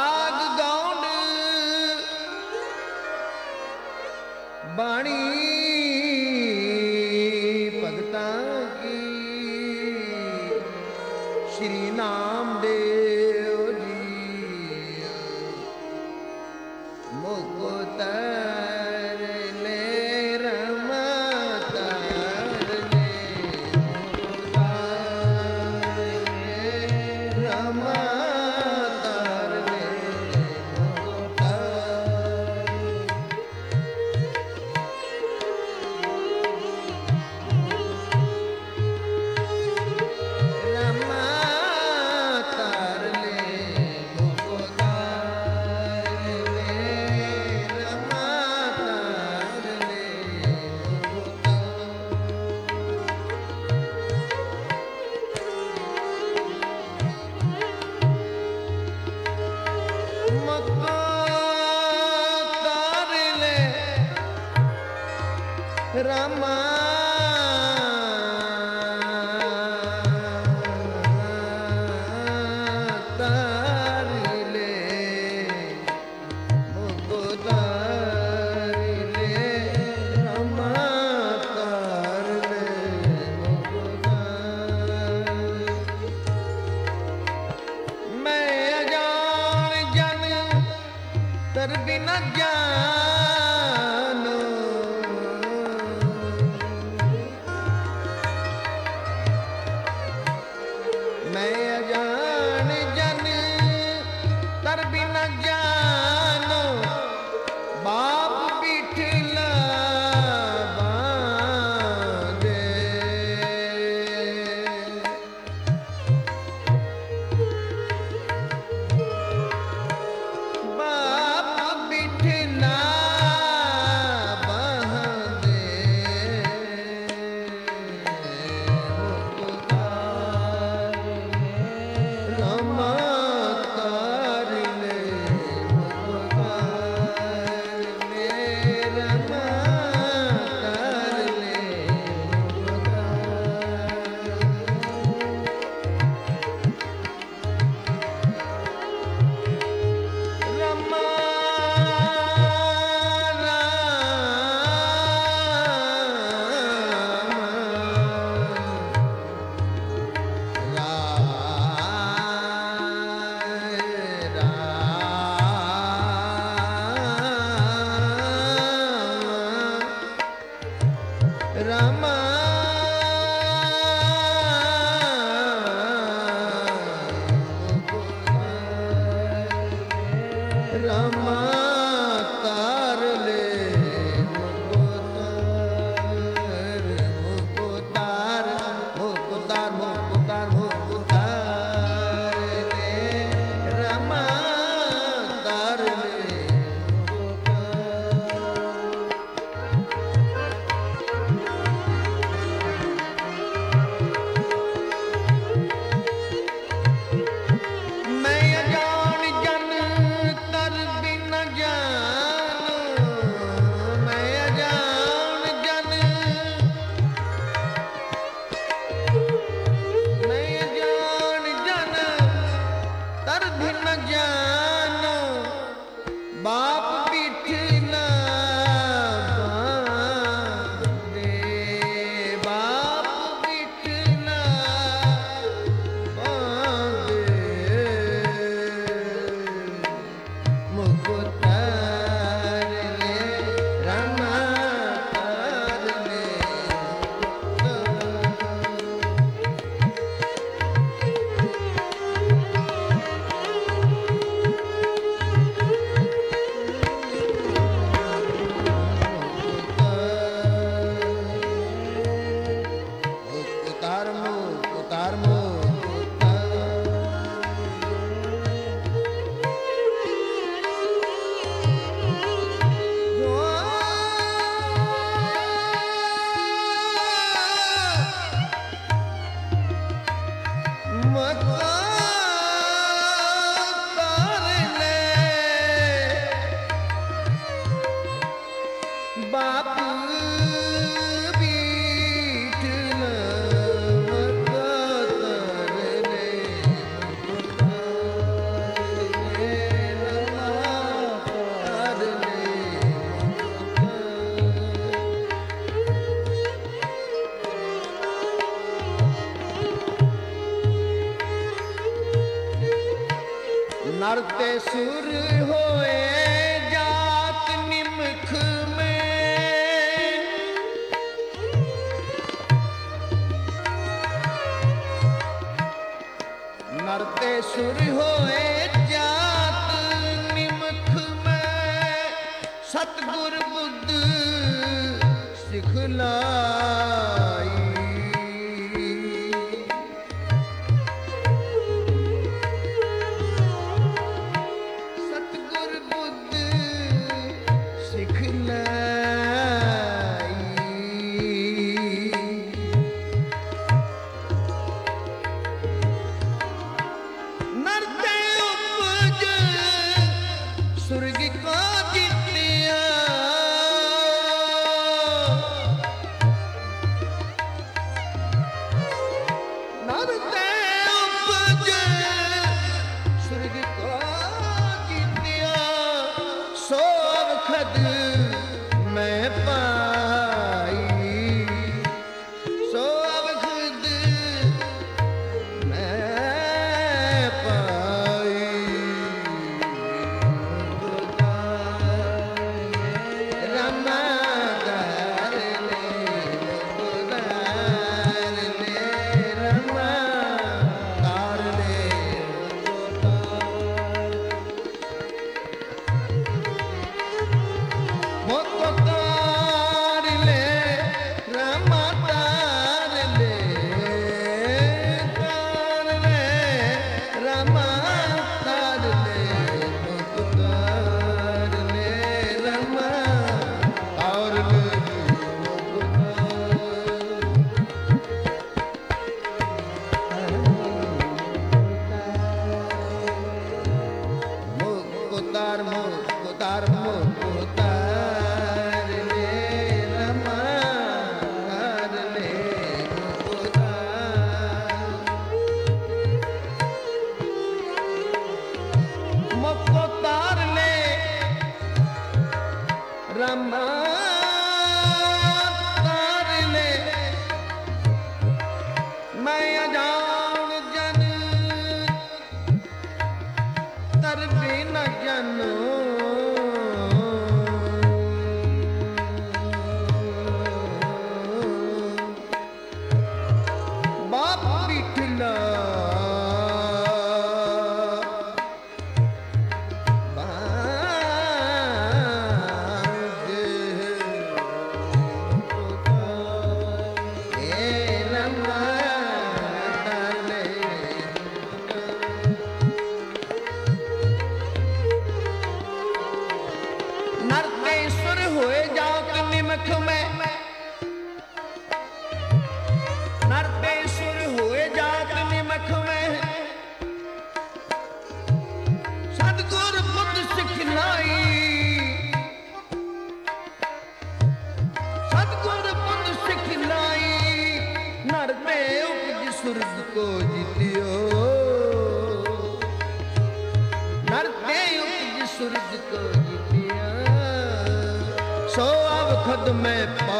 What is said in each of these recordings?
ਰਾਗ ਗਾਉਣ ਬਾਣੀ ਭਗਤਾਂ ਕੀ ਸ਼੍ਰੀ ਨਾਮ ਦੇਵ ਜੀ ਮੁਕਤ Rama ਸੁਰ ਹੋਏ ਜਾਤ ਨਿਮਖ ਮੈਂ। ਸੁਰ ਹੋਏ ਜਾਤ ਨਿਮਖ ਮੈਂ। ਸਤਗੁਰ ਬੁੱਧ ਸਿਖਲਾ खुद में पा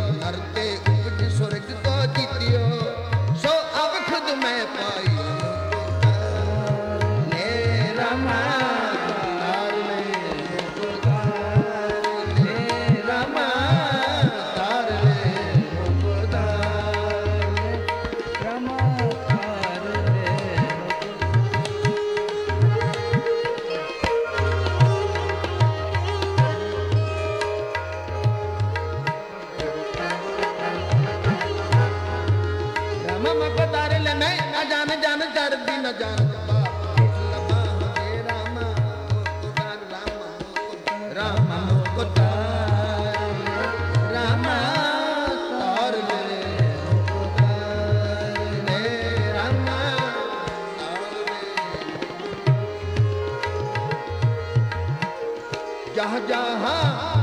जहाँ जहाँ